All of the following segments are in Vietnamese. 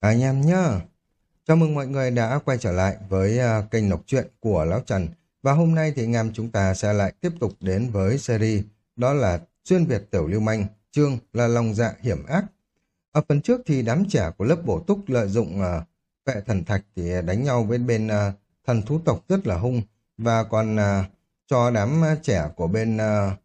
Anh em nhá. Chào mừng mọi người đã quay trở lại với uh, kênh đọc truyện của Lão Trần. Và hôm nay thì anh em chúng ta sẽ lại tiếp tục đến với series đó là Xuyên Việt Tiểu Lưu Manh, chương là lòng dạ hiểm ác. Ở phần trước thì đám trẻ của lớp bổ túc lợi dụng à, uh, vệ thần thạch thì đánh nhau với bên uh, thần thú tộc rất là hung và còn uh, cho đám trẻ của bên uh,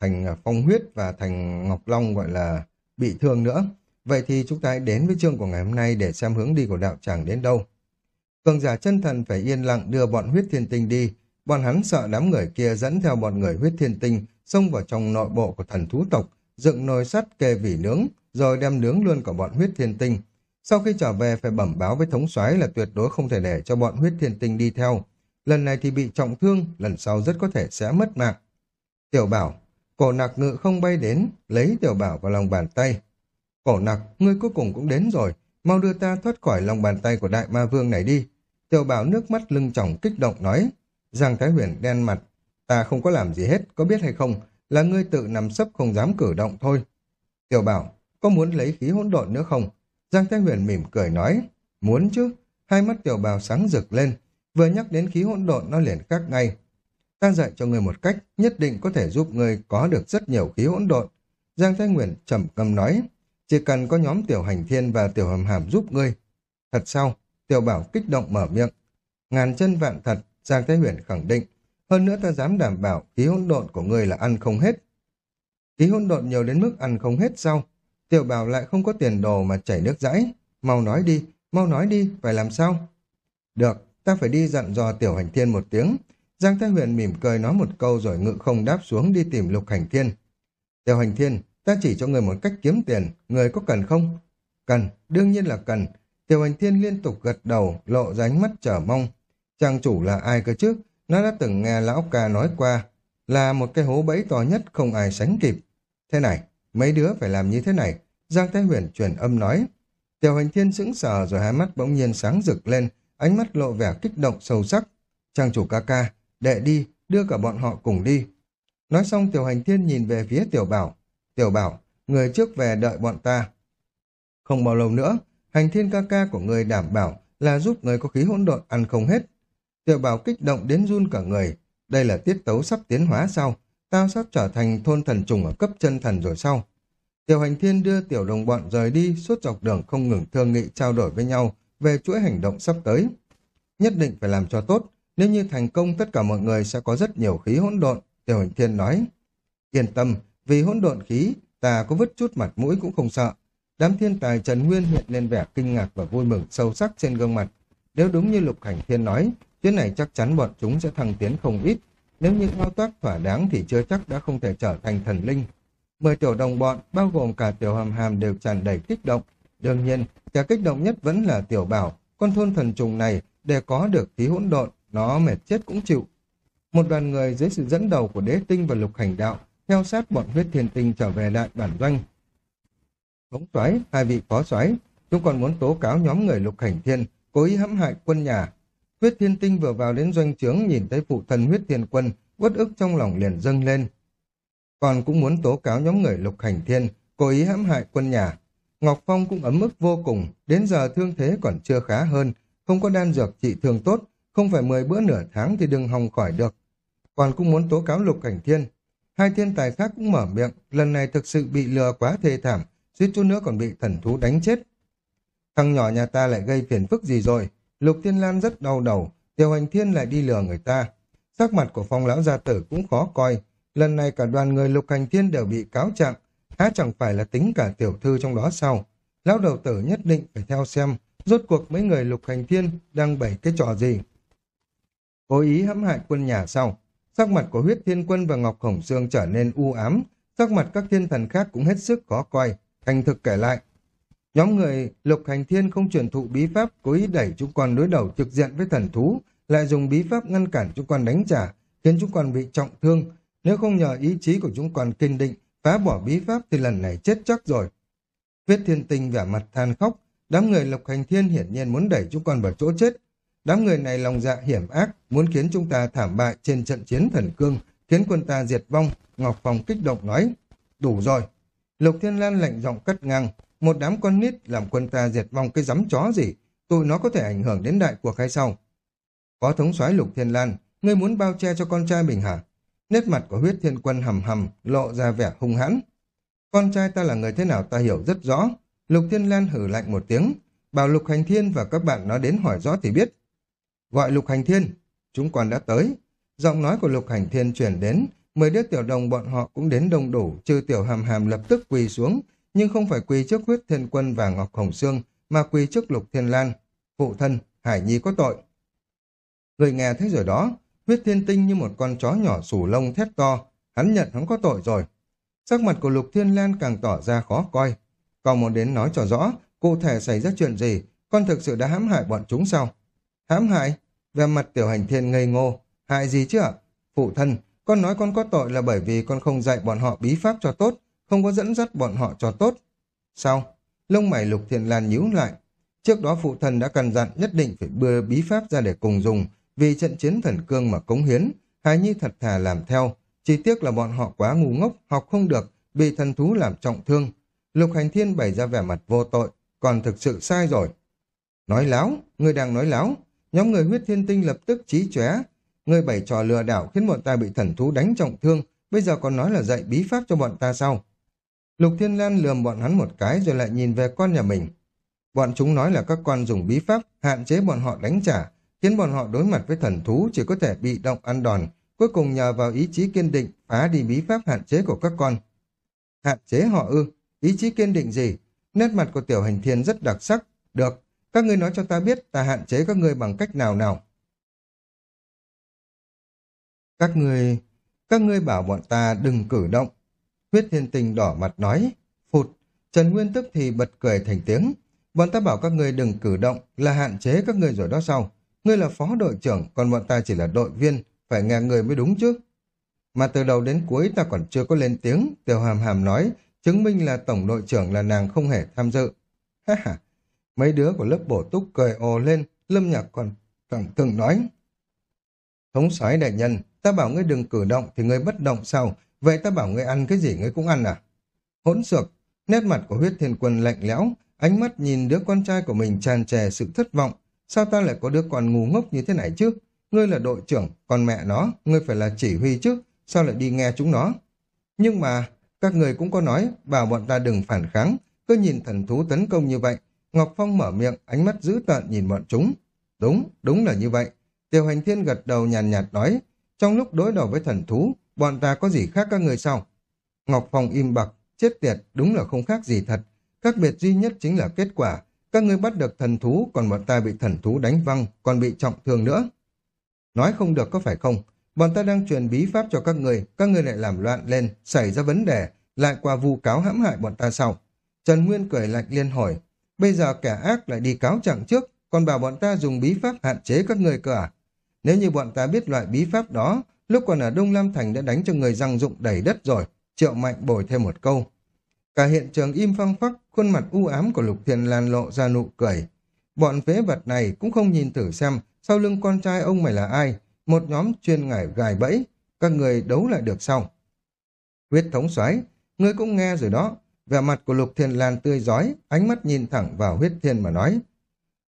thành phong huyết và thành ngọc long gọi là bị thương nữa. Vậy thì chúng ta hãy đến với chương của ngày hôm nay để xem hướng đi của đạo tràng đến đâu. Cường giả chân thần phải yên lặng đưa bọn huyết thiên tinh đi. Bọn hắn sợ đám người kia dẫn theo bọn người huyết thiên tinh xông vào trong nội bộ của thần thú tộc, dựng nồi sắt kê vỉ nướng, rồi đem nướng luôn cả bọn huyết thiên tinh. Sau khi trở về phải bẩm báo với thống soái là tuyệt đối không thể để cho bọn huyết thiên tinh đi theo. Lần này thì bị trọng thương, lần sau rất có thể sẽ mất mạng. Tiểu bảo, cổ nặc ngự không bay đến, lấy tiểu bảo vào lòng bàn tay, Cổ nặc, ngươi cuối cùng cũng đến rồi, mau đưa ta thoát khỏi lòng bàn tay của đại ma vương này đi. Tiểu bảo nước mắt lưng tròng kích động nói. Giang Thái Huyền đen mặt, ta không có làm gì hết, có biết hay không, là ngươi tự nằm sấp không dám cử động thôi. Tiểu bảo, có muốn lấy khí hỗn độn nữa không? Giang Thái Huyền mỉm cười nói, muốn chứ. Hai mắt tiểu bảo sáng rực lên, vừa nhắc đến khí hỗn độn nó liền khác ngay. Ta dạy cho ngươi một cách, nhất định có thể giúp ngươi có được rất nhiều khí hỗn độn. Giang Thái Huyền trầm cầm nói, chỉ cần có nhóm tiểu hành thiên và tiểu hầm hàm giúp ngươi. Thật sao? Tiểu bảo kích động mở miệng. Ngàn chân vạn thật, Giang Thái Huyền khẳng định. Hơn nữa ta dám đảm bảo khí hỗn độn của ngươi là ăn không hết. Khí hỗn độn nhiều đến mức ăn không hết sao? Tiểu bảo lại không có tiền đồ mà chảy nước rãi. Mau nói đi, mau nói đi, phải làm sao? Được, ta phải đi dặn dò tiểu hành thiên một tiếng. Giang Thái Huyền mỉm cười nói một câu rồi ngự không đáp xuống đi tìm lục hành thiên. Tiểu hành thiên, Ta chỉ cho người một cách kiếm tiền, người có cần không? Cần, đương nhiên là cần. Tiểu hành thiên liên tục gật đầu, lộ ra ánh mắt chờ mong. Trang chủ là ai cơ chứ? Nó đã từng nghe lão ca nói qua, là một cái hố bẫy to nhất không ai sánh kịp. Thế này, mấy đứa phải làm như thế này. Giang Thái Huyền truyền âm nói. Tiểu hành thiên sững sờ rồi hai mắt bỗng nhiên sáng rực lên, ánh mắt lộ vẻ kích động sâu sắc. Trang chủ ca ca, đệ đi, đưa cả bọn họ cùng đi. Nói xong tiểu hành thiên nhìn về phía tiểu bảo, Tiểu bảo, người trước về đợi bọn ta. Không bao lâu nữa, hành thiên ca ca của người đảm bảo là giúp người có khí hỗn độn ăn không hết. Tiểu bảo kích động đến run cả người. Đây là tiết tấu sắp tiến hóa sau. Tao sắp trở thành thôn thần trùng ở cấp chân thần rồi sau. Tiểu hành thiên đưa tiểu đồng bọn rời đi suốt dọc đường không ngừng thương nghị trao đổi với nhau về chuỗi hành động sắp tới. Nhất định phải làm cho tốt. Nếu như thành công tất cả mọi người sẽ có rất nhiều khí hỗn độn. Tiểu hành thiên nói. Yên tâm, vì hỗn độn khí, ta có vứt chút mặt mũi cũng không sợ. Đám thiên tài Trần Nguyên hiện lên vẻ kinh ngạc và vui mừng sâu sắc trên gương mặt. Nếu đúng như Lục Hành Thiên nói, chuyến này chắc chắn bọn chúng sẽ thăng tiến không ít. Nếu như thao tác thỏa đáng thì chưa chắc đã không thể trở thành thần linh. Mười tiểu đồng bọn, bao gồm cả tiểu hàm hàm đều tràn đầy kích động. Đương nhiên, kẻ kích động nhất vẫn là tiểu bảo, con thôn thần trùng này, để có được khí hỗn độn, nó mệt chết cũng chịu. Một đoàn người dưới sự dẫn đầu của đế tinh và lục hành đạo theo sát bọn huyết thiên tinh trở về đại bản doanh. Thống soái hai vị phó soái chúng còn muốn tố cáo nhóm người lục hành thiên cố ý hãm hại quân nhà. Huyết thiên tinh vừa vào đến doanh trướng nhìn thấy phụ thần huyết thiên quân, uất ức trong lòng liền dâng lên. Còn cũng muốn tố cáo nhóm người lục hành thiên cố ý hãm hại quân nhà. Ngọc Phong cũng ấm ức vô cùng, đến giờ thương thế còn chưa khá hơn, không có đan dược trị thương tốt, không phải 10 bữa nửa tháng thì đừng hòng khỏi được. Còn cũng muốn tố cáo lục hành thiên, Hai thiên tài khác cũng mở miệng, lần này thực sự bị lừa quá thê thảm, suýt chút nữa còn bị thần thú đánh chết. Thằng nhỏ nhà ta lại gây phiền phức gì rồi? Lục Thiên Lan rất đau đầu, Tiêu Hành Thiên lại đi lừa người ta. Sắc mặt của phong lão gia tử cũng khó coi, lần này cả đoàn người Lục Hành Thiên đều bị cáo trạng, há chẳng phải là tính cả tiểu thư trong đó sao? Lão đầu tử nhất định phải theo xem, rốt cuộc mấy người Lục Hành Thiên đang bày cái trò gì? Cố ý hãm hại quân nhà sau, Sắc mặt của huyết thiên quân và Ngọc Hồng Sương trở nên u ám, sắc mặt các thiên thần khác cũng hết sức khó coi. Thành thực kể lại, nhóm người lục hành thiên không truyền thụ bí pháp cố ý đẩy chúng con đối đầu trực diện với thần thú, lại dùng bí pháp ngăn cản chúng con đánh trả, khiến chúng con bị trọng thương. Nếu không nhờ ý chí của chúng con kiên định, phá bỏ bí pháp thì lần này chết chắc rồi. Huyết thiên tinh vẻ mặt than khóc, đám người lục hành thiên hiển nhiên muốn đẩy chúng con vào chỗ chết, Đám người này lòng dạ hiểm ác, muốn khiến chúng ta thảm bại trên trận chiến thần cương, khiến quân ta diệt vong, Ngọc Phong kích động nói. Đủ rồi. Lục Thiên Lan lạnh giọng cất ngang, một đám con nít làm quân ta diệt vong cái rắm chó gì, tụi nó có thể ảnh hưởng đến đại cuộc hay sao? phó thống soái Lục Thiên Lan, ngươi muốn bao che cho con trai mình hả? Nét mặt của huyết thiên quân hầm hầm, lộ ra vẻ hung hãn. Con trai ta là người thế nào ta hiểu rất rõ. Lục Thiên Lan hử lạnh một tiếng, bảo Lục Hành Thiên và các bạn nó đến hỏi rõ thì biết. Gọi Lục Hành Thiên, chúng còn đã tới. Giọng nói của Lục Hành Thiên truyền đến, mười đứa tiểu đồng bọn họ cũng đến đông đủ, trừ tiểu hàm hàm lập tức quỳ xuống, nhưng không phải quỳ trước huyết thiên quân và Ngọc Hồng Sương, mà quỳ trước Lục Thiên Lan. Phụ thân, Hải Nhi có tội. Người nghe thấy rồi đó, huyết thiên tinh như một con chó nhỏ sủ lông thét to, hắn nhận hắn có tội rồi. Sắc mặt của Lục Thiên Lan càng tỏ ra khó coi. Còn muốn đến nói cho rõ, cụ thể xảy ra chuyện gì, con thực sự đã hãm hại bọn chúng sao? Hãm hại? Về mặt tiểu hành thiên ngây ngô, hại gì chứ ạ? Phụ thân, con nói con có tội là bởi vì con không dạy bọn họ bí pháp cho tốt, không có dẫn dắt bọn họ cho tốt. Sao? Lông mày Lục Thiên Lan nhíu lại. Trước đó phụ thân đã căn dặn nhất định phải bưa bí pháp ra để cùng dùng, vì trận chiến thần cương mà cống hiến. hài Nhi thật thà làm theo, chỉ tiếc là bọn họ quá ngu ngốc, học không được, bị thần thú làm trọng thương. Lục Hành Thiên bày ra vẻ mặt vô tội, còn thực sự sai rồi. Nói láo, người đang nói láo. Nhóm người huyết thiên tinh lập tức trí chóe. Người bày trò lừa đảo khiến bọn ta bị thần thú đánh trọng thương, bây giờ còn nói là dạy bí pháp cho bọn ta sao? Lục Thiên Lan lườm bọn hắn một cái rồi lại nhìn về con nhà mình. Bọn chúng nói là các con dùng bí pháp hạn chế bọn họ đánh trả, khiến bọn họ đối mặt với thần thú chỉ có thể bị động ăn đòn, cuối cùng nhờ vào ý chí kiên định phá đi bí pháp hạn chế của các con. Hạn chế họ ư, ý chí kiên định gì? Nét mặt của tiểu hành thiên rất đặc sắc. Được, các ngươi nói cho ta biết ta hạn chế các ngươi bằng cách nào nào. Các ngươi, các ngươi bảo bọn ta đừng cử động. Huyết thiên tình đỏ mặt nói, phụt, Trần Nguyên tức thì bật cười thành tiếng. Bọn ta bảo các ngươi đừng cử động là hạn chế các ngươi rồi đó sau. Ngươi là phó đội trưởng, còn bọn ta chỉ là đội viên, phải nghe người mới đúng chứ. Mà từ đầu đến cuối ta còn chưa có lên tiếng, Tiểu Hàm Hàm nói, chứng minh là tổng đội trưởng là nàng không hề tham dự. Ha ha, mấy đứa của lớp bổ túc cười ồ lên, Lâm Nhạc còn thẳng từng nói. Thống soái đại nhân, ta bảo ngươi đừng cử động thì ngươi bất động sao? Vậy ta bảo ngươi ăn cái gì ngươi cũng ăn à? Hỗn xược, nét mặt của huyết thiên quân lạnh lẽo, ánh mắt nhìn đứa con trai của mình tràn trề sự thất vọng. Sao ta lại có đứa con ngu ngốc như thế này chứ? Ngươi là đội trưởng, còn mẹ nó, ngươi phải là chỉ huy chứ, sao lại đi nghe chúng nó? Nhưng mà, các người cũng có nói, bảo bọn ta đừng phản kháng, cứ nhìn thần thú tấn công như vậy. Ngọc Phong mở miệng, ánh mắt dữ tợn nhìn bọn chúng. Đúng, đúng là như vậy. Tiêu hành thiên gật đầu nhàn nhạt, nhạt nói, trong lúc đối đầu với thần thú, bọn ta có gì khác các người sao? Ngọc Phong im bặt, chết tiệt, đúng là không khác gì thật. Khác biệt duy nhất chính là kết quả. Các ngươi bắt được thần thú, còn bọn ta bị thần thú đánh văng, còn bị trọng thương nữa. Nói không được có phải không? Bọn ta đang truyền bí pháp cho các người, các người lại làm loạn lên, xảy ra vấn đề, lại qua vu cáo hãm hại bọn ta sau. Trần Nguyên cười lạnh liên hỏi, bây giờ kẻ ác lại đi cáo trạng trước, còn bảo bọn ta dùng bí pháp hạn chế các người cơ à? Nếu như bọn ta biết loại bí pháp đó, lúc còn ở Đông Lam Thành đã đánh cho người răng dụng đầy đất rồi, triệu mạnh bồi thêm một câu. Cả hiện trường im phăng phắc, khuôn mặt u ám của Lục Thiên Lan lộ ra nụ cười. Bọn phế vật này cũng không nhìn thử xem sau lưng con trai ông mày là ai, một nhóm chuyên ngải gài bẫy, các người đấu lại được sau. Huyết thống xoáy ngươi cũng nghe rồi đó, vẻ mặt của Lục Thiên Lan tươi giói, ánh mắt nhìn thẳng vào huyết thiên mà nói.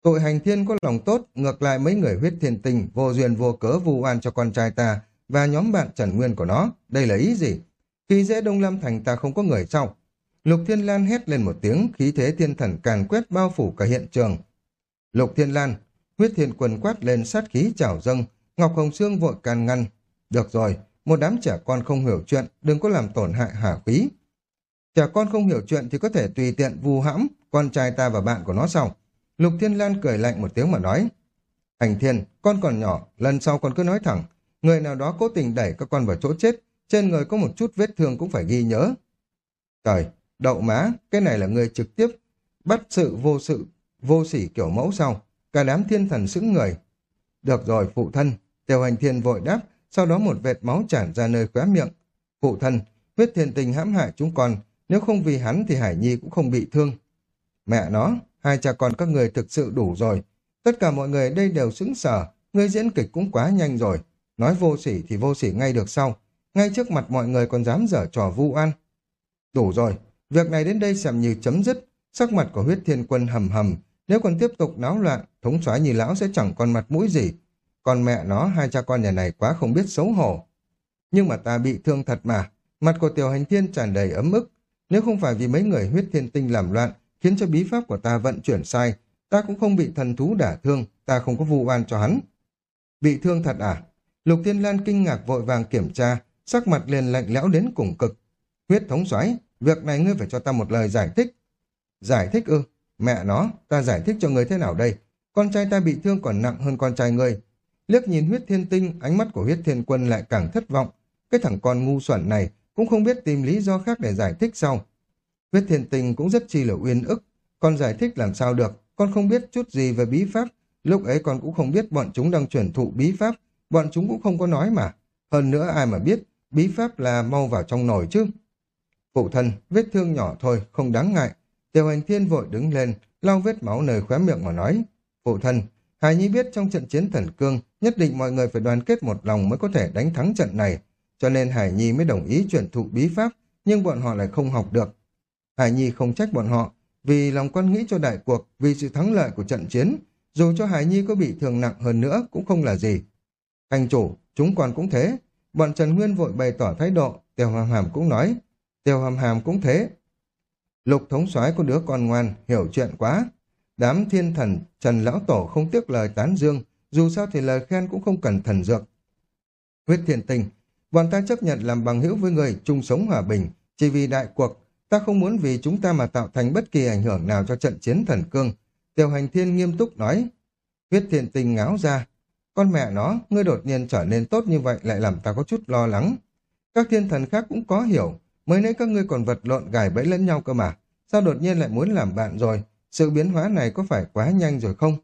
Tội hành thiên có lòng tốt, ngược lại mấy người huyết thiên tình, vô duyên vô cớ vu oan cho con trai ta và nhóm bạn Trần Nguyên của nó. Đây là ý gì? Khi dễ Đông lam Thành ta không có người sau. Lục Thiên Lan hét lên một tiếng, khí thế thiên thần càn quét bao phủ cả hiện trường. Lục Thiên Lan, huyết thiên quần quát lên sát khí trào dâng, Ngọc Hồng Sương vội can ngăn. Được rồi, một đám trẻ con không hiểu chuyện, đừng có làm tổn hại hả khí. Trẻ con không hiểu chuyện thì có thể tùy tiện vu hãm con trai ta và bạn của nó sau. Lục Thiên Lan cười lạnh một tiếng mà nói. Hành thiên, con còn nhỏ, lần sau con cứ nói thẳng. Người nào đó cố tình đẩy các con vào chỗ chết, trên người có một chút vết thương cũng phải ghi nhớ. Trời, đậu má, cái này là người trực tiếp bắt sự vô sự, vô sỉ kiểu mẫu sau. Cả đám thiên thần sững người. Được rồi, phụ thân. Tiểu hành thiên vội đáp, sau đó một vệt máu tràn ra nơi khóe miệng. Phụ thân, huyết thiên tình hãm hại chúng con, nếu không vì hắn thì Hải Nhi cũng không bị thương. Mẹ nó, hai cha con các người thực sự đủ rồi. Tất cả mọi người đây đều xứng sở người diễn kịch cũng quá nhanh rồi. Nói vô sỉ thì vô sỉ ngay được sau. Ngay trước mặt mọi người còn dám dở trò vu ăn Đủ rồi, việc này đến đây xem như chấm dứt. Sắc mặt của huyết thiên quân hầm hầm, nếu còn tiếp tục náo loạn, thống soái như lão sẽ chẳng còn mặt mũi gì. Còn mẹ nó, hai cha con nhà này quá không biết xấu hổ. Nhưng mà ta bị thương thật mà. Mặt của tiểu hành thiên tràn đầy ấm ức. Nếu không phải vì mấy người huyết thiên tinh làm loạn, khiến cho bí pháp của ta vận chuyển sai, ta cũng không bị thần thú đả thương, ta không có vu oan cho hắn. Bị thương thật à? Lục Thiên Lan kinh ngạc vội vàng kiểm tra, sắc mặt liền lạnh lẽo đến cùng cực. Huyết thống soái việc này ngươi phải cho ta một lời giải thích. Giải thích ư? Mẹ nó, ta giải thích cho ngươi thế nào đây? Con trai ta bị thương còn nặng hơn con trai ngươi. Liếc nhìn huyết thiên tinh, ánh mắt của huyết thiên quân lại càng thất vọng. Cái thằng con ngu xuẩn này cũng không biết tìm lý do khác để giải thích sau. Huyết thiên tình cũng rất chi là uyên ức. Con giải thích làm sao được, con không biết chút gì về bí pháp. Lúc ấy con cũng không biết bọn chúng đang chuyển thụ bí pháp, bọn chúng cũng không có nói mà. Hơn nữa ai mà biết, bí pháp là mau vào trong nồi chứ. Phụ thân, vết thương nhỏ thôi, không đáng ngại. Tiểu hành thiên vội đứng lên, lau vết máu nơi khóe miệng mà nói. Phụ thân, Hải Nhi biết trong trận chiến thần cương, nhất định mọi người phải đoàn kết một lòng mới có thể đánh thắng trận này. Cho nên Hải Nhi mới đồng ý chuyển thụ bí pháp, nhưng bọn họ lại không học được. Hải Nhi không trách bọn họ, vì lòng quan nghĩ cho đại cuộc, vì sự thắng lợi của trận chiến, dù cho Hải Nhi có bị thương nặng hơn nữa cũng không là gì. Thành chủ, chúng còn cũng thế. Bọn Trần Nguyên vội bày tỏ thái độ, Tiêu Hàm Hàm cũng nói. Tiêu Hàm Hàm cũng thế. Lục thống soái có đứa con ngoan, hiểu chuyện quá. Đám thiên thần, Trần Lão Tổ không tiếc lời tán dương, dù sao thì lời khen cũng không cần thần dược. Huyết thiên tình, bọn ta chấp nhận làm bằng hữu với người, chung sống hòa bình, chỉ vì đại cuộc, ta không muốn vì chúng ta mà tạo thành bất kỳ ảnh hưởng nào cho trận chiến thần cương. tiểu hành thiên nghiêm túc nói, huyết thiện tình ngáo ra, con mẹ nó, ngươi đột nhiên trở nên tốt như vậy lại làm ta có chút lo lắng. Các thiên thần khác cũng có hiểu, mới nãy các ngươi còn vật lộn gài bẫy lẫn nhau cơ mà, sao đột nhiên lại muốn làm bạn rồi, sự biến hóa này có phải quá nhanh rồi không?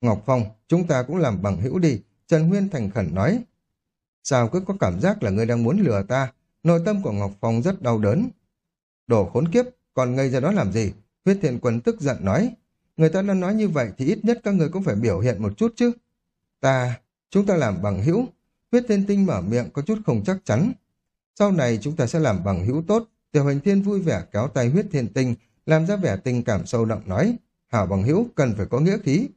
Ngọc Phong, chúng ta cũng làm bằng hữu đi, Trần Nguyên thành khẩn nói. Sao cứ có cảm giác là ngươi đang muốn lừa ta? Nội tâm của Ngọc Phong rất đau đớn. Đồ khốn kiếp, còn ngây ra đó làm gì? Huyết thiện quân tức giận nói. Người ta đã nói như vậy thì ít nhất các người cũng phải biểu hiện một chút chứ. Ta, chúng ta làm bằng hữu. Huyết thiên tinh mở miệng có chút không chắc chắn. Sau này chúng ta sẽ làm bằng hữu tốt. Tiểu hành thiên vui vẻ kéo tay huyết thiên tinh, làm ra vẻ tình cảm sâu đậm nói. Hảo bằng hữu cần phải có nghĩa khí.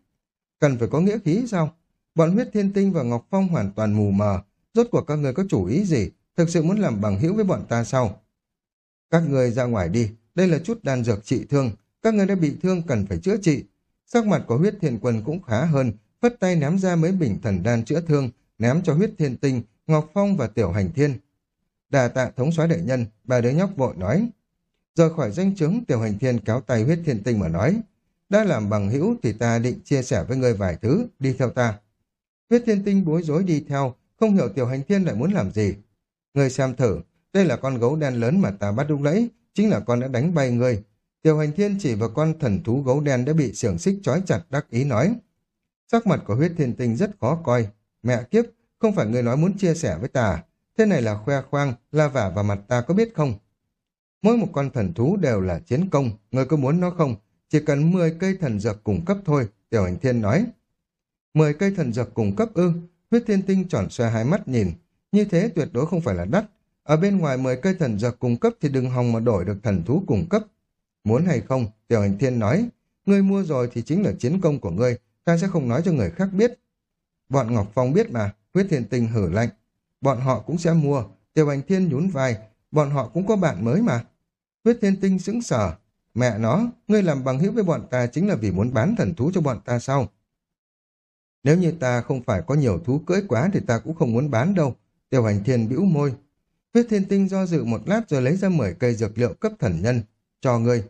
Cần phải có nghĩa khí sao? Bọn huyết thiên tinh và Ngọc Phong hoàn toàn mù mờ. Rốt cuộc các người có chủ ý gì? Thực sự muốn làm bằng hữu với bọn ta sao? Các người ra ngoài đi. Đây là chút đan dược trị thương. Các người đã bị thương cần phải chữa trị. Sắc mặt của huyết thiên quân cũng khá hơn. Phất tay ném ra mấy bình thần đan chữa thương. Ném cho huyết thiên tinh, Ngọc Phong và Tiểu Hành Thiên. Đà tạ thống soái đại nhân, bà đứa nhóc vội nói. Rời khỏi danh chứng, Tiểu Hành Thiên kéo tay huyết thiên tinh mà nói. Đã làm bằng hữu thì ta định chia sẻ với người vài thứ, đi theo ta. Huyết thiên tinh bối rối đi theo, không hiểu Tiểu Hành Thiên lại muốn làm gì. Ngươi xem thử, đây là con gấu đen lớn mà ta bắt lúc lấy chính là con đã đánh bay ngươi. Tiểu Hành Thiên chỉ vào con thần thú gấu đen đã bị xiềng xích trói chặt đắc ý nói. Sắc mặt của huyết thiên tinh rất khó coi. Mẹ kiếp, không phải ngươi nói muốn chia sẻ với ta Thế này là khoe khoang, la vả vào mặt ta có biết không? Mỗi một con thần thú đều là chiến công, ngươi có muốn nó không? Chỉ cần 10 cây thần dược cung cấp thôi, Tiểu Hành Thiên nói. 10 cây thần dược cung cấp ư, huyết thiên tinh tròn xoe hai mắt nhìn. Như thế tuyệt đối không phải là đắt. Ở bên ngoài 10 cây thần dược cung cấp thì đừng hòng mà đổi được thần thú cung cấp. Muốn hay không, Tiểu Hành Thiên nói. Ngươi mua rồi thì chính là chiến công của ngươi, ta sẽ không nói cho người khác biết. Bọn Ngọc Phong biết mà, huyết thiên tinh hử lạnh. Bọn họ cũng sẽ mua, Tiểu Hành Thiên nhún vai, bọn họ cũng có bạn mới mà. Huyết thiên tinh sững sờ. Mẹ nó, ngươi làm bằng hữu với bọn ta chính là vì muốn bán thần thú cho bọn ta sao? Nếu như ta không phải có nhiều thú cưỡi quá thì ta cũng không muốn bán đâu. Tiểu hành thiên bĩu môi. Huyết thiên tinh do dự một lát rồi lấy ra 10 cây dược liệu cấp thần nhân. Cho ngươi.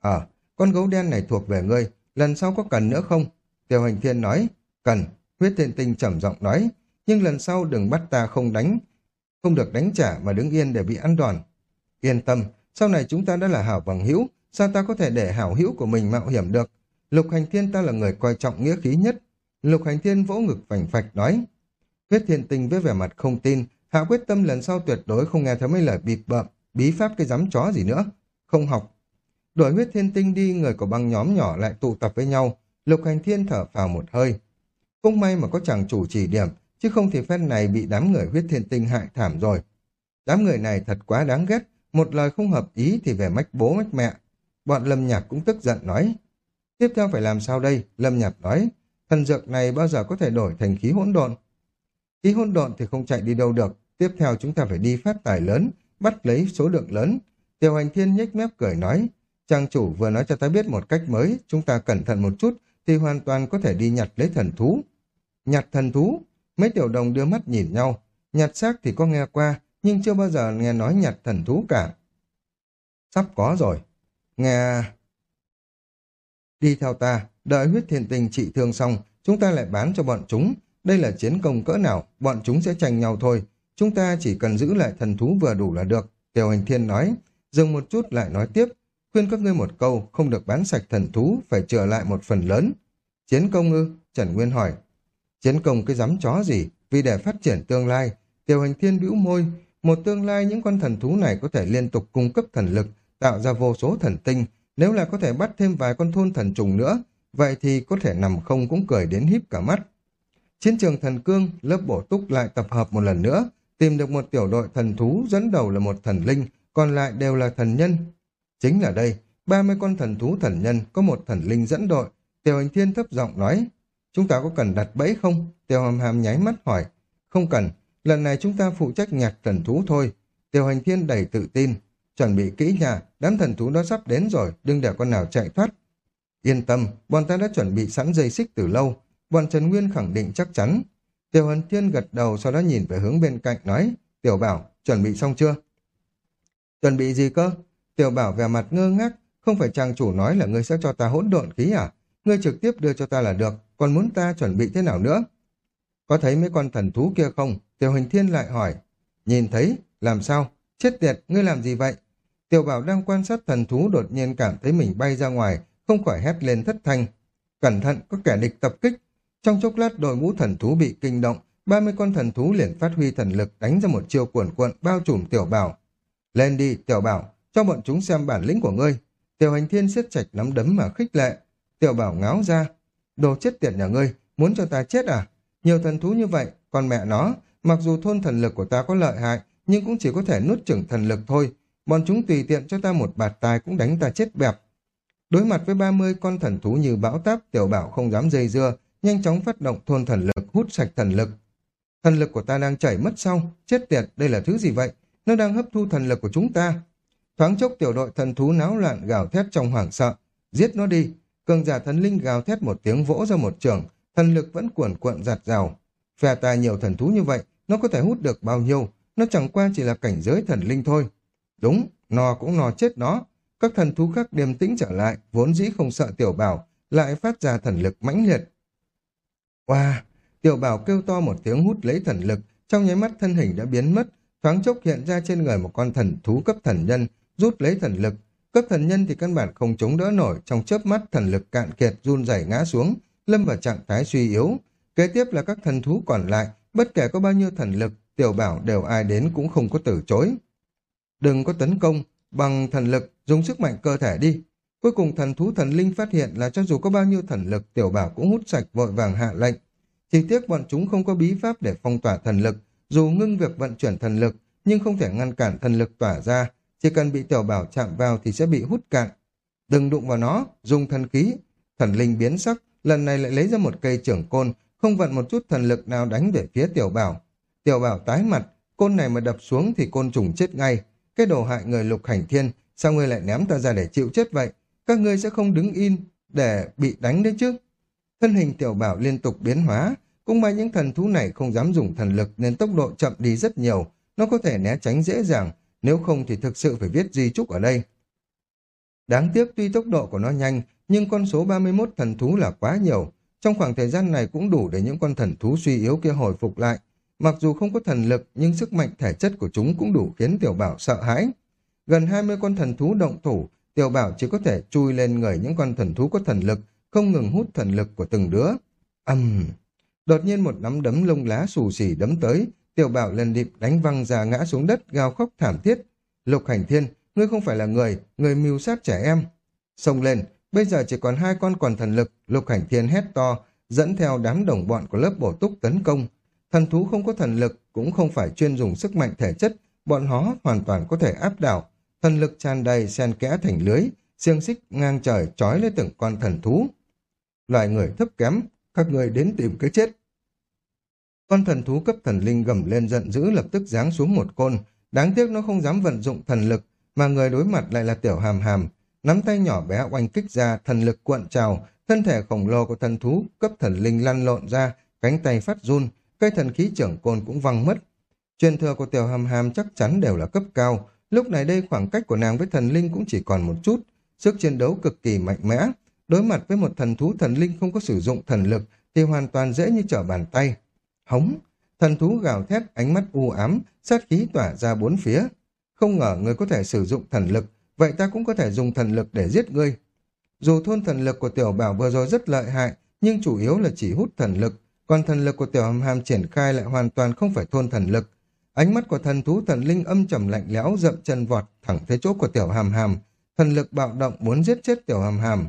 Ờ, con gấu đen này thuộc về ngươi. Lần sau có cần nữa không? Tiểu hành thiên nói. Cần. Huyết thiên tinh trầm giọng nói. Nhưng lần sau đừng bắt ta không đánh. Không được đánh trả mà đứng yên để bị ăn đòn. Yên tâm, sau này chúng ta đã là hảo bằng hữu, sao ta có thể để hảo hữu của mình mạo hiểm được? Lục Hành Thiên ta là người coi trọng nghĩa khí nhất. Lục Hành Thiên vỗ ngực phành phạch nói. Huyết Thiên Tinh với vẻ mặt không tin, hạ quyết tâm lần sau tuyệt đối không nghe thấy mấy lời bịp bợm, bí pháp cái dám chó gì nữa. Không học. Đuổi huyết thiên tinh đi, người của băng nhóm nhỏ lại tụ tập với nhau. Lục Hành Thiên thở phào một hơi. Không may mà có chàng chủ chỉ điểm, chứ không thì phen này bị đám người huyết thiên tinh hại thảm rồi. Đám người này thật quá đáng ghét, một lời không hợp ý thì về mách bố mách mẹ. bọn Lâm Nhạc cũng tức giận nói. Tiếp theo phải làm sao đây? Lâm Nhạc nói. Thần dược này bao giờ có thể đổi thành khí hỗn độn? Khí hỗn độn thì không chạy đi đâu được. Tiếp theo chúng ta phải đi phát tài lớn, bắt lấy số lượng lớn. Tiểu hành thiên nhếch mép cười nói. Trang chủ vừa nói cho ta biết một cách mới, chúng ta cẩn thận một chút thì hoàn toàn có thể đi nhặt lấy thần thú. Nhặt thần thú? Mấy tiểu đồng đưa mắt nhìn nhau. Nhặt xác thì có nghe qua, nhưng chưa bao giờ nghe nói nhặt thần thú cả. Sắp có rồi. Nghe... Đi theo ta, đợi huyết thiên tình trị thương xong, chúng ta lại bán cho bọn chúng. Đây là chiến công cỡ nào, bọn chúng sẽ tranh nhau thôi. Chúng ta chỉ cần giữ lại thần thú vừa đủ là được. Tiểu hành thiên nói, dừng một chút lại nói tiếp. Khuyên các ngươi một câu, không được bán sạch thần thú, phải trở lại một phần lớn. Chiến công ư? Trần Nguyên hỏi. Chiến công cái dám chó gì? Vì để phát triển tương lai, tiểu hành thiên bĩu môi, một tương lai những con thần thú này có thể liên tục cung cấp thần lực, tạo ra vô số thần tinh, nếu là có thể bắt thêm vài con thôn thần trùng nữa, vậy thì có thể nằm không cũng cười đến híp cả mắt. Chiến trường thần cương, lớp bổ túc lại tập hợp một lần nữa, tìm được một tiểu đội thần thú dẫn đầu là một thần linh, còn lại đều là thần nhân. Chính là đây, 30 con thần thú thần nhân có một thần linh dẫn đội. Tiểu hành thiên thấp giọng nói, chúng ta có cần đặt bẫy không? Tiểu hàm hàm nháy mắt hỏi, không cần, lần này chúng ta phụ trách nhạc thần thú thôi. Tiểu hành thiên đầy tự tin, chuẩn bị kỹ nhà, đám thần thú đó sắp đến rồi, đừng để con nào chạy thoát. Yên tâm, bọn ta đã chuẩn bị sẵn dây xích từ lâu, bọn Trần Nguyên khẳng định chắc chắn. Tiểu Hân Thiên gật đầu sau đó nhìn về hướng bên cạnh nói, Tiểu Bảo, chuẩn bị xong chưa? Chuẩn bị gì cơ? Tiểu Bảo vẻ mặt ngơ ngác, không phải trang chủ nói là ngươi sẽ cho ta hỗn độn khí à? Ngươi trực tiếp đưa cho ta là được, còn muốn ta chuẩn bị thế nào nữa? Có thấy mấy con thần thú kia không? Tiểu Hình Thiên lại hỏi. Nhìn thấy, làm sao? Chết tiệt, ngươi làm gì vậy? Tiểu Bảo đang quan sát thần thú đột nhiên cảm thấy mình bay ra ngoài, không khỏi hét lên thất thanh. Cẩn thận, có kẻ địch tập kích. Trong chốc lát đội ngũ thần thú bị kinh động, 30 con thần thú liền phát huy thần lực đánh ra một chiêu cuồn cuộn bao trùm Tiểu Bảo. Lên đi, Tiểu Bảo, cho bọn chúng xem bản lĩnh của ngươi. Tiểu hành thiên siết chặt nắm đấm mà khích lệ. Tiểu Bảo ngáo ra. Đồ chết tiệt nhà ngươi, muốn cho ta chết à? Nhiều thần thú như vậy, còn mẹ nó, mặc dù thôn thần lực của ta có lợi hại, nhưng cũng chỉ có thể nuốt chửng thần lực thôi. Bọn chúng tùy tiện cho ta một bạt tài cũng đánh ta chết bẹp. Đối mặt với 30 con thần thú như bão táp, tiểu bảo không dám dây dưa, nhanh chóng phát động thôn thần lực, hút sạch thần lực. Thần lực của ta đang chảy mất xong, chết tiệt, đây là thứ gì vậy? Nó đang hấp thu thần lực của chúng ta. Thoáng chốc tiểu đội thần thú náo loạn gào thét trong hoảng sợ. Giết nó đi. Cường giả thần linh gào thét một tiếng vỗ ra một trường, thần lực vẫn cuồn cuộn giạt rào. Phe ta nhiều thần thú như vậy, nó có thể hút được bao nhiêu? Nó chẳng qua chỉ là cảnh giới thần linh thôi. Đúng, nó cũng no chết nó. Các thần thú khác điềm tĩnh trở lại, vốn dĩ không sợ tiểu bảo, lại phát ra thần lực mãnh liệt. Wow! Tiểu bảo kêu to một tiếng hút lấy thần lực, trong nháy mắt thân hình đã biến mất, thoáng chốc hiện ra trên người một con thần thú cấp thần nhân, rút lấy thần lực. Cấp thần nhân thì căn bản không chống đỡ nổi, trong chớp mắt thần lực cạn kiệt run rẩy ngã xuống, lâm vào trạng thái suy yếu. Kế tiếp là các thần thú còn lại, bất kể có bao nhiêu thần lực, tiểu bảo đều ai đến cũng không có từ chối. Đừng có tấn công, bằng thần lực, dùng sức mạnh cơ thể đi. Cuối cùng thần thú thần linh phát hiện là cho dù có bao nhiêu thần lực, tiểu bảo cũng hút sạch vội vàng hạ lệnh. Chỉ tiếc bọn chúng không có bí pháp để phong tỏa thần lực, dù ngưng việc vận chuyển thần lực, nhưng không thể ngăn cản thần lực tỏa ra, chỉ cần bị tiểu bảo chạm vào thì sẽ bị hút cạn. Đừng đụng vào nó, dùng thần khí. Thần linh biến sắc, lần này lại lấy ra một cây trưởng côn, không vận một chút thần lực nào đánh về phía tiểu bảo. Tiểu bảo tái mặt, côn này mà đập xuống thì côn trùng chết ngay. Cái đồ hại người lục hành thiên, sao ngươi lại ném ta ra để chịu chết vậy? Các ngươi sẽ không đứng in để bị đánh đấy chứ. Thân hình tiểu bảo liên tục biến hóa, cũng may những thần thú này không dám dùng thần lực nên tốc độ chậm đi rất nhiều, nó có thể né tránh dễ dàng, nếu không thì thực sự phải viết di trúc ở đây. Đáng tiếc tuy tốc độ của nó nhanh, nhưng con số 31 thần thú là quá nhiều. Trong khoảng thời gian này cũng đủ để những con thần thú suy yếu kia hồi phục lại. Mặc dù không có thần lực, nhưng sức mạnh thể chất của chúng cũng đủ khiến tiểu bảo sợ hãi. Gần 20 con thần thú động thủ, tiểu bảo chỉ có thể chui lên người những con thần thú có thần lực, không ngừng hút thần lực của từng đứa. ầm Uhm. Đột nhiên một nắm đấm lông lá xù xì đấm tới, tiểu bảo lần điệp đánh văng ra ngã xuống đất gào khóc thảm thiết. Lục hành thiên, ngươi không phải là người, người mưu sát trẻ em. Xông lên, bây giờ chỉ còn hai con còn thần lực, lục hành thiên hét to, dẫn theo đám đồng bọn của lớp bổ túc tấn công. Thần thú không có thần lực, cũng không phải chuyên dùng sức mạnh thể chất, bọn họ hoàn toàn có thể áp đảo. Thần lực tràn đầy xen kẽ thành lưới, xiềng xích ngang trời trói lấy từng con thần thú. Loài người thấp kém, các người đến tìm cái chết. Con thần thú cấp thần linh gầm lên giận dữ lập tức giáng xuống một côn, đáng tiếc nó không dám vận dụng thần lực, mà người đối mặt lại là tiểu hàm hàm, nắm tay nhỏ bé oanh kích ra, thần lực cuộn trào, thân thể khổng lồ của thần thú cấp thần linh lăn lộn ra, cánh tay phát run, cây thần khí trưởng côn cũng văng mất. Truyền thừa của tiểu hàm hàm chắc chắn đều là cấp cao, lúc này đây khoảng cách của nàng với thần linh cũng chỉ còn một chút, sức chiến đấu cực kỳ mạnh mẽ, đối mặt với một thần thú thần linh không có sử dụng thần lực thì hoàn toàn dễ như trở bàn tay. Hống, thần thú gào thét, ánh mắt u ám, sát khí tỏa ra bốn phía. Không ngờ người có thể sử dụng thần lực, vậy ta cũng có thể dùng thần lực để giết ngươi. Dù thôn thần lực của tiểu bảo vừa rồi rất lợi hại, nhưng chủ yếu là chỉ hút thần lực, còn thần lực của tiểu hàm hàm triển khai lại hoàn toàn không phải thôn thần lực. Ánh mắt của thần thú thần linh âm trầm lạnh lẽo dậm chân vọt thẳng tới chỗ của tiểu hàm hàm, thần lực bạo động muốn giết chết tiểu hàm hàm.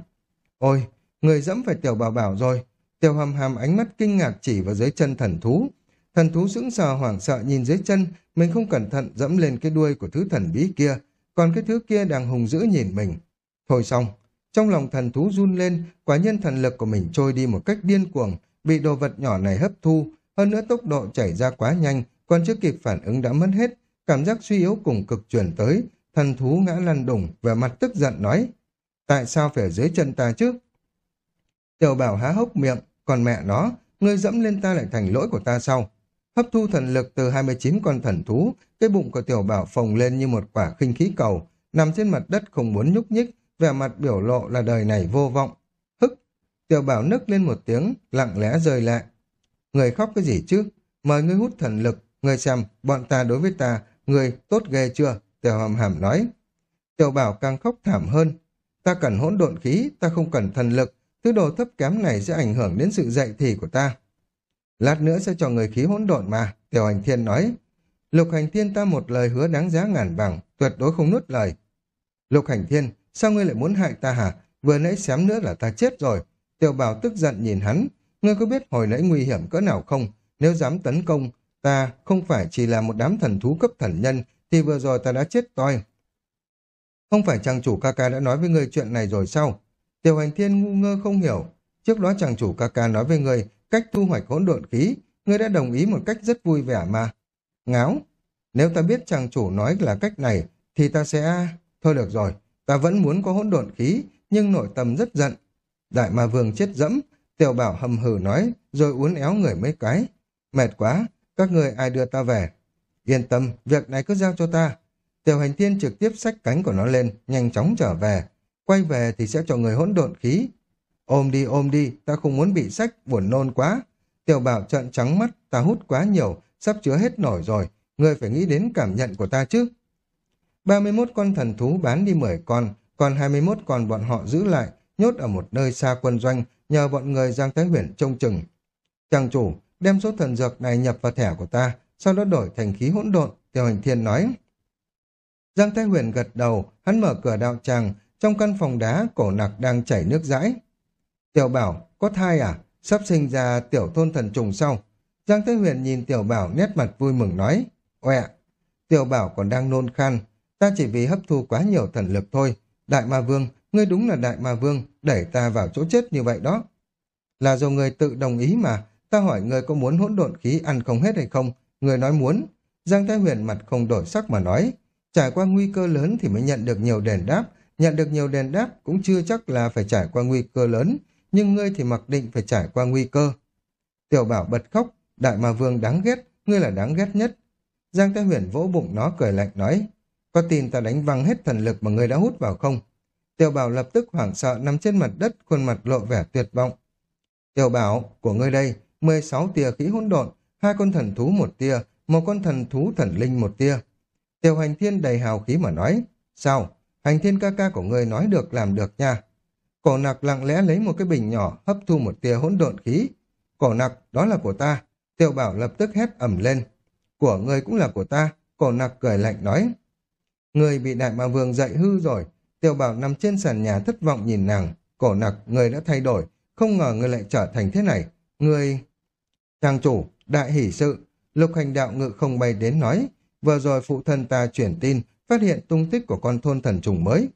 Ôi, người dẫm phải tiểu bảo bảo rồi. Tiểu hàm hàm ánh mắt kinh ngạc chỉ vào dưới chân thần thú. Thần thú sững sờ hoảng sợ nhìn dưới chân, mình không cẩn thận dẫm lên cái đuôi của thứ thần bí kia, còn cái thứ kia đang hùng dữ nhìn mình. Thôi xong, trong lòng thần thú run lên, quả nhân thần lực của mình trôi đi một cách điên cuồng, bị đồ vật nhỏ này hấp thu, hơn nữa tốc độ chảy ra quá nhanh, còn chưa kịp phản ứng đã mất hết, cảm giác suy yếu cùng cực truyền tới, thần thú ngã lăn đùng, vẻ mặt tức giận nói, tại sao phải ở dưới chân ta chứ? Tiểu bảo há hốc miệng, còn mẹ nó, ngươi dẫm lên ta lại thành lỗi của ta sau. Hấp thu thần lực từ 29 con thần thú, cái bụng của tiểu bảo phồng lên như một quả khinh khí cầu, nằm trên mặt đất không muốn nhúc nhích, vẻ mặt biểu lộ là đời này vô vọng. Hức! Tiểu bảo nức lên một tiếng, lặng lẽ rời lại. Người khóc cái gì chứ? Mời ngươi hút thần lực, người xem, bọn ta đối với ta, người tốt ghê chưa? Tiểu hàm hàm nói. Tiểu bảo càng khóc thảm hơn. Ta cần hỗn độn khí, ta không cần thần lực, thứ đồ thấp kém này sẽ ảnh hưởng đến sự dạy thì của ta. Lát nữa sẽ cho người khí hỗn độn mà, Tiểu hành thiên nói. Lục hành thiên ta một lời hứa đáng giá ngàn vàng, tuyệt đối không nuốt lời. Lục hành thiên, sao ngươi lại muốn hại ta hả? Vừa nãy xém nữa là ta chết rồi. Tiểu bảo tức giận nhìn hắn. Ngươi có biết hồi nãy nguy hiểm cỡ nào không? Nếu dám tấn công, ta không phải chỉ là một đám thần thú cấp thần nhân, thì vừa rồi ta đã chết toi. Không phải chàng chủ ca ca đã nói với ngươi chuyện này rồi sao? Tiểu hành thiên ngu ngơ không hiểu. Trước đó chàng chủ ca ca nói với ngươi cách thu hoạch hỗn độn khí, ngươi đã đồng ý một cách rất vui vẻ mà. Ngáo, nếu ta biết chàng chủ nói là cách này, thì ta sẽ... Thôi được rồi, ta vẫn muốn có hỗn độn khí, nhưng nội tâm rất giận. Đại ma vương chết dẫm, tiểu bảo hầm hừ nói, rồi uốn éo người mấy cái. Mệt quá, các người ai đưa ta về? Yên tâm, việc này cứ giao cho ta. Tiểu hành thiên trực tiếp xách cánh của nó lên, nhanh chóng trở về. Quay về thì sẽ cho người hỗn độn khí. Ôm đi, ôm đi, ta không muốn bị sách, buồn nôn quá. Tiểu bảo trợn trắng mắt, ta hút quá nhiều, sắp chứa hết nổi rồi. Người phải nghĩ đến cảm nhận của ta chứ. 31 con thần thú bán đi 10 con, còn 21 con bọn họ giữ lại, nhốt ở một nơi xa quân doanh, nhờ bọn người Giang Thái Huyền trông chừng. Chàng chủ, đem số thần dược này nhập vào thẻ của ta, sau đó đổi thành khí hỗn độn, Tiêu Hành Thiên nói. Giang Thái Huyền gật đầu, hắn mở cửa đạo tràng, trong căn phòng đá cổ nặc đang chảy nước rãi. Tiểu Bảo, có thai à? Sắp sinh ra tiểu thôn thần trùng sau. Giang Thái Huyền nhìn Tiểu Bảo nét mặt vui mừng nói. Oẹ, Tiểu Bảo còn đang nôn khan. Ta chỉ vì hấp thu quá nhiều thần lực thôi. Đại Ma Vương, ngươi đúng là Đại Ma Vương, đẩy ta vào chỗ chết như vậy đó. Là do người tự đồng ý mà. Ta hỏi ngươi có muốn hỗn độn khí ăn không hết hay không? Người nói muốn. Giang Thái Huyền mặt không đổi sắc mà nói. Trải qua nguy cơ lớn thì mới nhận được nhiều đền đáp. Nhận được nhiều đền đáp cũng chưa chắc là phải trải qua nguy cơ lớn nhưng ngươi thì mặc định phải trải qua nguy cơ. Tiểu bảo bật khóc, đại ma vương đáng ghét, ngươi là đáng ghét nhất. Giang Thái Huyền vỗ bụng nó cười lạnh nói, có tin ta đánh văng hết thần lực mà ngươi đã hút vào không? Tiểu bảo lập tức hoảng sợ nằm trên mặt đất, khuôn mặt lộ vẻ tuyệt vọng. Tiểu bảo, của ngươi đây, 16 tia khí hỗn độn, hai con thần thú một tia, một con thần thú thần linh một tia. Tiểu hành thiên đầy hào khí mà nói, sao, hành thiên ca ca của ngươi nói được làm được nha. Cổ nặc lặng lẽ lấy một cái bình nhỏ hấp thu một tia hỗn độn khí. Cổ nặc, đó là của ta. Tiểu bảo lập tức hét ẩm lên. Của ngươi cũng là của ta. Cổ nặc cười lạnh nói. Người bị đại ma vương dạy hư rồi. Tiểu bảo nằm trên sàn nhà thất vọng nhìn nàng. Cổ nặc, người đã thay đổi. Không ngờ người lại trở thành thế này. Người... Trang chủ, đại hỷ sự. Lục hành đạo ngự không bay đến nói. Vừa rồi phụ thân ta chuyển tin, phát hiện tung tích của con thôn thần trùng mới.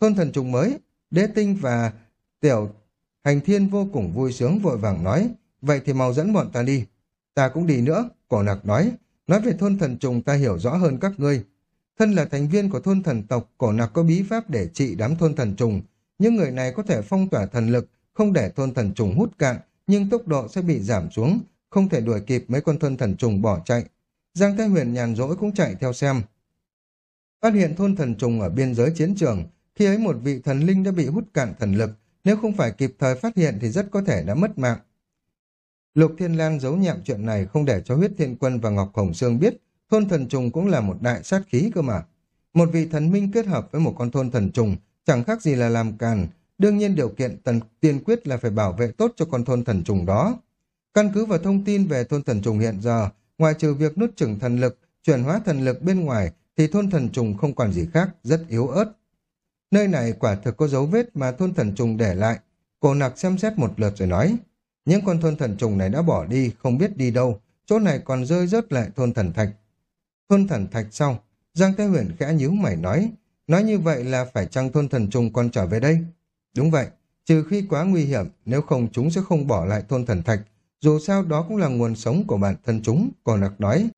thôn thần trùng mới, đế tinh và tiểu hành thiên vô cùng vui sướng vội vàng nói, vậy thì mau dẫn bọn ta đi. Ta cũng đi nữa, cổ nặc nói, nói về thôn thần trùng ta hiểu rõ hơn các ngươi. Thân là thành viên của thôn thần tộc, cổ nặc có bí pháp để trị đám thôn thần trùng, những người này có thể phong tỏa thần lực, không để thôn thần trùng hút cạn, nhưng tốc độ sẽ bị giảm xuống, không thể đuổi kịp mấy con thôn thần trùng bỏ chạy. Giang Thái Huyền nhàn rỗi cũng chạy theo xem. Phát hiện thôn thần trùng ở biên giới chiến trường, khi ấy một vị thần linh đã bị hút cạn thần lực, nếu không phải kịp thời phát hiện thì rất có thể đã mất mạng. Lục Thiên Lan giấu nhẹm chuyện này không để cho huyết thiên quân và Ngọc Hồng Sương biết, thôn thần trùng cũng là một đại sát khí cơ mà. Một vị thần minh kết hợp với một con thôn thần trùng, chẳng khác gì là làm càn, đương nhiên điều kiện tần tiên quyết là phải bảo vệ tốt cho con thôn thần trùng đó. Căn cứ vào thông tin về thôn thần trùng hiện giờ, ngoài trừ việc nút chừng thần lực, chuyển hóa thần lực bên ngoài, thì thôn thần trùng không còn gì khác, rất yếu ớt. Nơi này quả thực có dấu vết mà thôn thần trùng để lại. Cổ nặc xem xét một lượt rồi nói, những con thôn thần trùng này đã bỏ đi, không biết đi đâu, chỗ này còn rơi rớt lại thôn thần thạch. Thôn thần thạch sau, Giang Thế Huyền khẽ nhíu mày nói, nói như vậy là phải chăng thôn thần trùng còn trở về đây? Đúng vậy, trừ khi quá nguy hiểm, nếu không chúng sẽ không bỏ lại thôn thần thạch, dù sao đó cũng là nguồn sống của bản thân chúng, cổ nặc nói.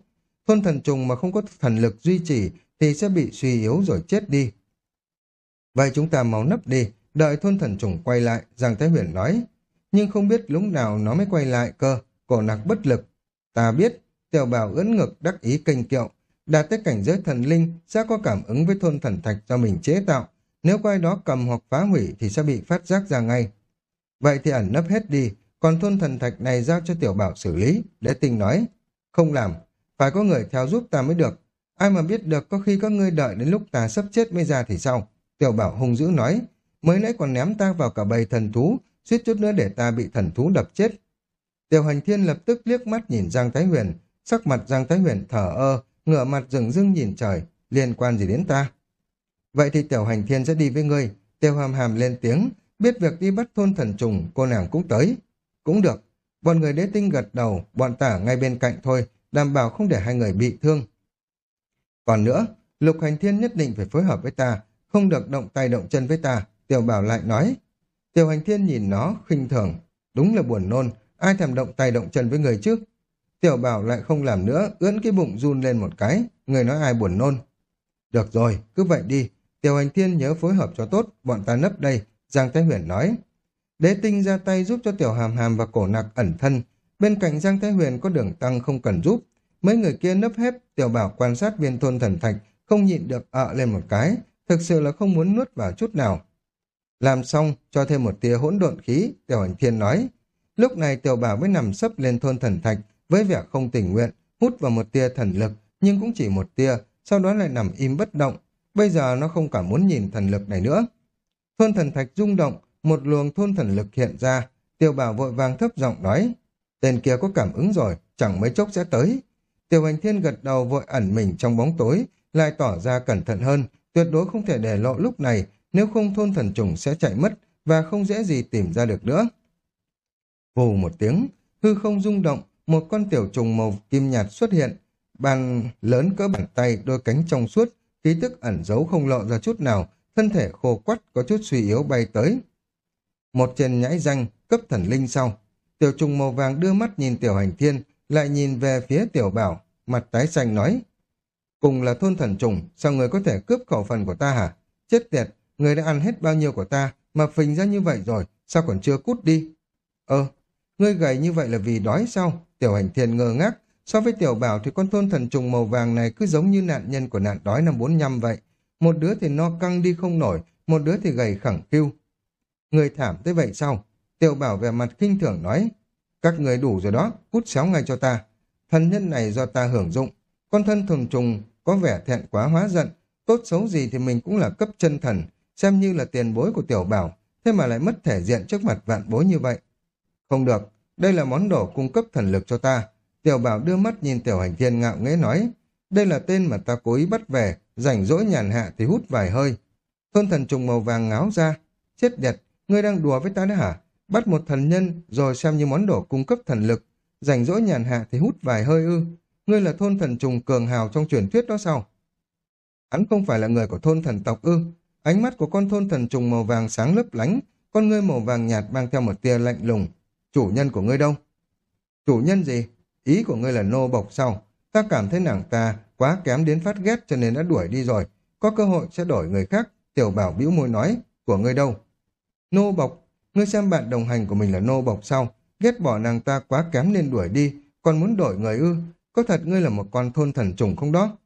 Thôn thần trùng mà không có thần lực duy trì thì sẽ bị suy yếu rồi chết đi. Vậy chúng ta mau nấp đi, đợi thôn thần trùng quay lại, Giang Thái Huyền nói. Nhưng không biết lúc nào nó mới quay lại cơ, cổ nặc bất lực. Ta biết, tiểu bảo ưỡn ngực đắc ý kênh kiệu, đạt tới cảnh giới thần linh sẽ có cảm ứng với thôn thần thạch do mình chế tạo. Nếu có ai đó cầm hoặc phá hủy thì sẽ bị phát giác ra ngay. Vậy thì ẩn nấp hết đi, còn thôn thần thạch này giao cho tiểu bảo xử lý, để tình nói. Không làm, phải có người theo giúp ta mới được. Ai mà biết được có khi các ngươi đợi đến lúc ta sắp chết mới ra thì sao? Tiểu bảo hung dữ nói, mới nãy còn ném ta vào cả bầy thần thú, suýt chút nữa để ta bị thần thú đập chết. Tiểu hành thiên lập tức liếc mắt nhìn Giang Thái Huyền, sắc mặt Giang Thái Huyền thở ơ, ngửa mặt rừng rưng nhìn trời, liên quan gì đến ta? Vậy thì tiểu hành thiên sẽ đi với ngươi, tiêu hàm hàm lên tiếng, biết việc đi bắt thôn thần trùng, cô nàng cũng tới. Cũng được, bọn người đế tinh gật đầu, bọn tả ngay bên cạnh thôi, đảm bảo không để hai người bị thương. Còn nữa, lục hành thiên nhất định phải phối hợp với ta, không được động tay động chân với ta, tiểu bảo lại nói. Tiểu hành thiên nhìn nó, khinh thường, đúng là buồn nôn, ai thèm động tay động chân với người chứ? Tiểu bảo lại không làm nữa, ưỡn cái bụng run lên một cái, người nói ai buồn nôn. Được rồi, cứ vậy đi, tiểu hành thiên nhớ phối hợp cho tốt, bọn ta nấp đây, Giang Thái Huyền nói. Đế tinh ra tay giúp cho tiểu hàm hàm và cổ Nạc ẩn thân, bên cạnh Giang Thái Huyền có đường tăng không cần giúp. Mấy người kia nấp hết, tiểu bảo quan sát viên thôn thần thạch, không nhịn được ợ lên một cái, thực sự là không muốn nuốt vào chút nào. Làm xong, cho thêm một tia hỗn độn khí, tiểu hành thiên nói. Lúc này tiểu bảo mới nằm sấp lên thôn thần thạch, với vẻ không tình nguyện, hút vào một tia thần lực, nhưng cũng chỉ một tia, sau đó lại nằm im bất động. Bây giờ nó không cảm muốn nhìn thần lực này nữa. Thôn thần thạch rung động, một luồng thôn thần lực hiện ra, tiêu bảo vội vàng thấp giọng nói. Tên kia có cảm ứng rồi, chẳng mấy chốc sẽ tới. Tiểu hành thiên gật đầu vội ẩn mình trong bóng tối, lại tỏ ra cẩn thận hơn, tuyệt đối không thể để lộ lúc này, nếu không thôn thần trùng sẽ chạy mất và không dễ gì tìm ra được nữa. Vù một tiếng, hư không rung động, một con tiểu trùng màu kim nhạt xuất hiện, bàn lớn cỡ bàn tay, đôi cánh trong suốt, khí tức ẩn giấu không lộ ra chút nào, thân thể khô quắt có chút suy yếu bay tới. Một trên nhãi danh, cấp thần linh sau, tiểu trùng màu vàng đưa mắt nhìn tiểu hành thiên, lại nhìn về phía tiểu bảo, mặt tái xanh nói, cùng là thôn thần trùng, sao người có thể cướp khẩu phần của ta hả? Chết tiệt, người đã ăn hết bao nhiêu của ta, mà phình ra như vậy rồi, sao còn chưa cút đi? Ơ, ngươi gầy như vậy là vì đói sao? Tiểu hành thiên ngơ ngác, so với tiểu bảo thì con thôn thần trùng màu vàng này cứ giống như nạn nhân của nạn đói năm 45 vậy. Một đứa thì no căng đi không nổi, một đứa thì gầy khẳng khiu. Người thảm tới vậy sao? Tiểu bảo về mặt kinh thường nói, các người đủ rồi đó, cút xéo ngay cho ta. thân nhân này do ta hưởng dụng, con thân thần trùng có vẻ thẹn quá hóa giận, tốt xấu gì thì mình cũng là cấp chân thần, xem như là tiền bối của tiểu bảo, thế mà lại mất thể diện trước mặt vạn bối như vậy. Không được, đây là món đồ cung cấp thần lực cho ta. Tiểu bảo đưa mắt nhìn tiểu hành thiên ngạo nghễ nói, đây là tên mà ta cố ý bắt về, rảnh rỗi nhàn hạ thì hút vài hơi. Thôn thần trùng màu vàng ngáo ra, chết đẹp, ngươi đang đùa với ta đấy hả? Bắt một thần nhân rồi xem như món đồ cung cấp thần lực, rảnh rỗi nhàn hạ thì hút vài hơi ư. Ngươi là thôn thần trùng cường hào trong truyền thuyết đó sao? Hắn không phải là người của thôn thần tộc ư? Ánh mắt của con thôn thần trùng màu vàng sáng lấp lánh, con ngươi màu vàng nhạt mang theo một tia lạnh lùng. Chủ nhân của ngươi đâu? Chủ nhân gì? Ý của ngươi là nô bộc sao? Ta cảm thấy nàng ta quá kém đến phát ghét cho nên đã đuổi đi rồi. Có cơ hội sẽ đổi người khác. Tiểu bảo bĩu môi nói, của ngươi đâu? Nô bộc, ngươi xem bạn đồng hành của mình là nô bộc sao? Ghét bỏ nàng ta quá kém nên đuổi đi, còn muốn đổi người ư? Có thật ngươi là một con thôn thần trùng không đó?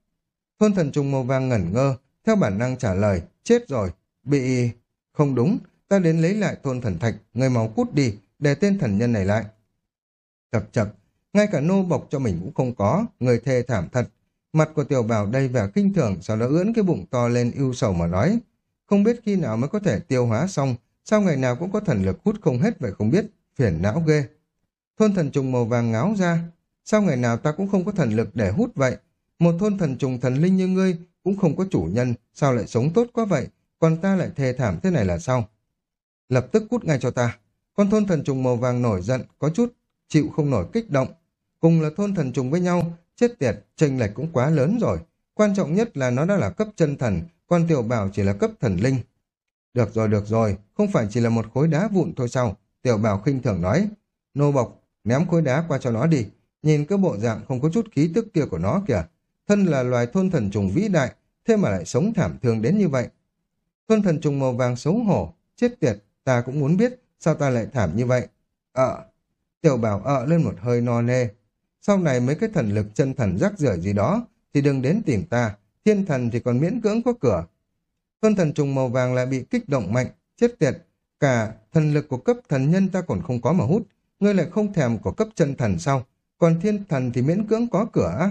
Thôn thần trùng màu vàng ngẩn ngơ, theo bản năng trả lời, chết rồi, bị... Không đúng, ta đến lấy lại thôn thần thạch, người máu cút đi, để tên thần nhân này lại. Chập chập, ngay cả nô bộc cho mình cũng không có, người thê thảm thật. Mặt của tiểu bảo đây vẻ kinh thường, sau đó ưỡn cái bụng to lên ưu sầu mà nói. Không biết khi nào mới có thể tiêu hóa xong, sao ngày nào cũng có thần lực hút không hết vậy không biết, phiền não ghê. Thôn thần trùng màu vàng ngáo ra, sao ngày nào ta cũng không có thần lực để hút vậy? Một thôn thần trùng thần linh như ngươi cũng không có chủ nhân, sao lại sống tốt quá vậy, còn ta lại thê thảm thế này là sao? Lập tức cút ngay cho ta. Con thôn thần trùng màu vàng nổi giận, có chút, chịu không nổi kích động. Cùng là thôn thần trùng với nhau, chết tiệt, chênh lệch cũng quá lớn rồi. Quan trọng nhất là nó đã là cấp chân thần, con tiểu bảo chỉ là cấp thần linh. Được rồi, được rồi, không phải chỉ là một khối đá vụn thôi sao? Tiểu bảo khinh thường nói. Nô bộc, ném khối đá qua cho nó đi. Nhìn cái bộ dạng không có chút khí tức kia của nó kìa. Thân là loài thôn thần trùng vĩ đại, thế mà lại sống thảm thương đến như vậy. Thôn thần trùng màu vàng xấu hổ, chết tiệt, ta cũng muốn biết sao ta lại thảm như vậy. Ờ, tiểu bảo ợ lên một hơi no nê. Sau này mấy cái thần lực chân thần rắc rưởi gì đó, thì đừng đến tìm ta, thiên thần thì còn miễn cưỡng có cửa. Con thần trùng màu vàng lại bị kích động mạnh, chết tiệt, cả thần lực của cấp thần nhân ta còn không có mà hút, ngươi lại không thèm của cấp chân thần sau còn thiên thần thì miễn cưỡng có cửa á.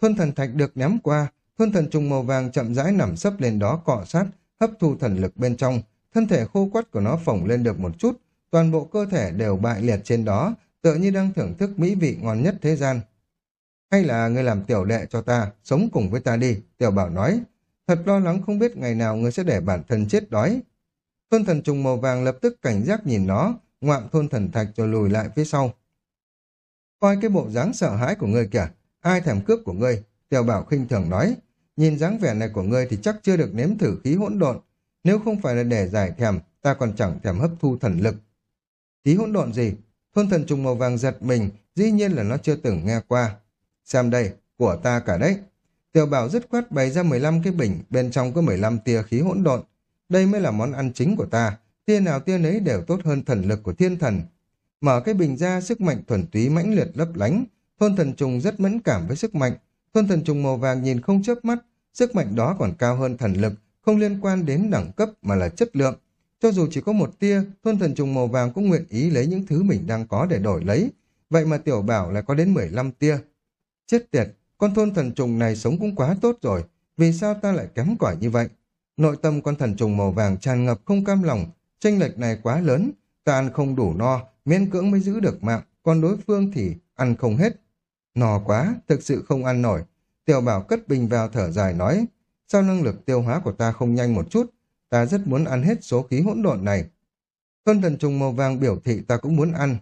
Thuân thần thạch được ném qua, thuân thần trùng màu vàng chậm rãi nằm sấp lên đó cọ sát, hấp thu thần lực bên trong, thân thể khô quắt của nó phồng lên được một chút, toàn bộ cơ thể đều bại liệt trên đó, tựa như đang thưởng thức mỹ vị ngon nhất thế gian. Hay là ngươi làm tiểu đệ cho ta, sống cùng với ta đi, tiểu bảo nói. Thật lo lắng không biết ngày nào ngươi sẽ để bản thân chết đói. Thôn thần trùng màu vàng lập tức cảnh giác nhìn nó, ngoạm thôn thần thạch rồi lùi lại phía sau. Coi cái bộ dáng sợ hãi của ngươi kìa, ai thèm cướp của ngươi, tiểu bảo khinh thường nói. Nhìn dáng vẻ này của ngươi thì chắc chưa được nếm thử khí hỗn độn, nếu không phải là để giải thèm, ta còn chẳng thèm hấp thu thần lực. Khí hỗn độn gì? Thôn thần trùng màu vàng giật mình, dĩ nhiên là nó chưa từng nghe qua. Xem đây, của ta cả đấy. Tiểu bảo dứt khoát bày ra 15 cái bình, bên trong có 15 tia khí hỗn độn. Đây mới là món ăn chính của ta, tia nào tia nấy đều tốt hơn thần lực của thiên thần. Mở cái bình ra, sức mạnh thuần túy mãnh liệt lấp lánh. Thôn thần trùng rất mẫn cảm với sức mạnh. Thôn thần trùng màu vàng nhìn không chớp mắt, sức mạnh đó còn cao hơn thần lực, không liên quan đến đẳng cấp mà là chất lượng. Cho dù chỉ có một tia, thôn thần trùng màu vàng cũng nguyện ý lấy những thứ mình đang có để đổi lấy. Vậy mà tiểu bảo lại có đến 15 tia. Chết tiệt, con thôn thần trùng này sống cũng quá tốt rồi. Vì sao ta lại kém cỏi như vậy? Nội tâm con thần trùng màu vàng tràn ngập không cam lòng. Tranh lệch này quá lớn. Ta ăn không đủ no, miễn cưỡng mới giữ được mạng. Còn đối phương thì ăn không hết. No quá, thực sự không ăn nổi. Tiểu bảo cất bình vào thở dài nói. Sao năng lực tiêu hóa của ta không nhanh một chút? Ta rất muốn ăn hết số khí hỗn độn này. Thôn thần trùng màu vàng biểu thị ta cũng muốn ăn.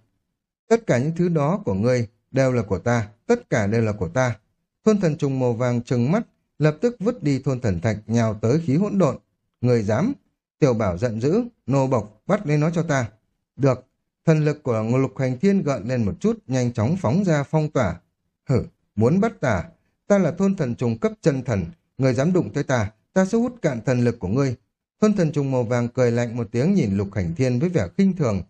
Tất cả những thứ đó của ngươi đều là của ta, tất cả đều là của ta. Thôn thần trùng màu vàng trừng mắt, lập tức vứt đi thôn thần thạch nhào tới khí hỗn độn. Người dám, tiểu bảo giận dữ, nô bộc, bắt lấy nó cho ta. Được, thần lực của lục hành thiên gợn lên một chút, nhanh chóng phóng ra phong tỏa. Hử, muốn bắt ta, ta là thôn thần trùng cấp chân thần, người dám đụng tới ta, ta sẽ hút cạn thần lực của ngươi. Thôn thần trùng màu vàng cười lạnh một tiếng nhìn lục hành thiên với vẻ khinh thường.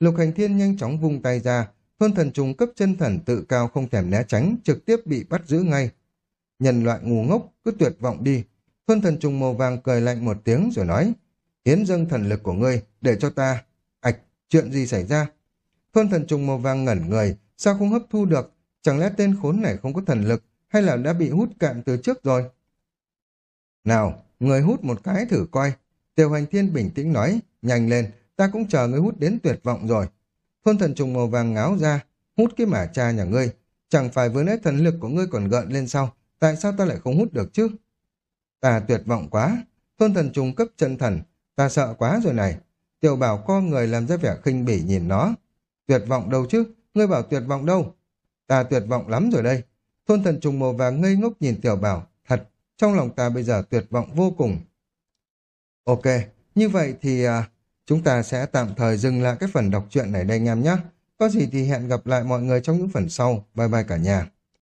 Lục hành thiên nhanh chóng vung tay ra, thôn thần trùng cấp chân thần tự cao không thèm né tránh, trực tiếp bị bắt giữ ngay. Nhân loại ngu ngốc, cứ tuyệt vọng đi. Thôn thần trùng màu vàng cười lạnh một tiếng rồi nói, hiến dâng thần lực của ngươi, để cho ta. Ảch, chuyện gì xảy ra? Thôn thần trùng màu vàng ngẩn người, sao không hấp thu được? Chẳng lẽ tên khốn này không có thần lực, hay là đã bị hút cạn từ trước rồi? Nào, người hút một cái thử coi. Tiểu hành thiên bình tĩnh nói, nhanh lên, ta cũng chờ người hút đến tuyệt vọng rồi. Hôn thần trùng màu vàng ngáo ra, hút cái mả cha nhà ngươi. Chẳng phải vừa nãy thần lực của ngươi còn gợn lên sau, tại sao ta lại không hút được chứ? Ta tuyệt vọng quá, thôn thần trùng cấp chân thần, ta sợ quá rồi này. Tiểu bảo co người làm ra vẻ khinh bỉ nhìn nó. Tuyệt vọng đâu chứ, ngươi bảo tuyệt vọng đâu? Ta tuyệt vọng lắm rồi đây. Thôn thần trùng màu vàng ngây ngốc nhìn tiểu bảo, thật, trong lòng ta bây giờ tuyệt vọng vô cùng. Ok, như vậy thì à, chúng ta sẽ tạm thời dừng lại cái phần đọc truyện này đây anh em nhé. Có gì thì hẹn gặp lại mọi người trong những phần sau. Bye bye cả nhà.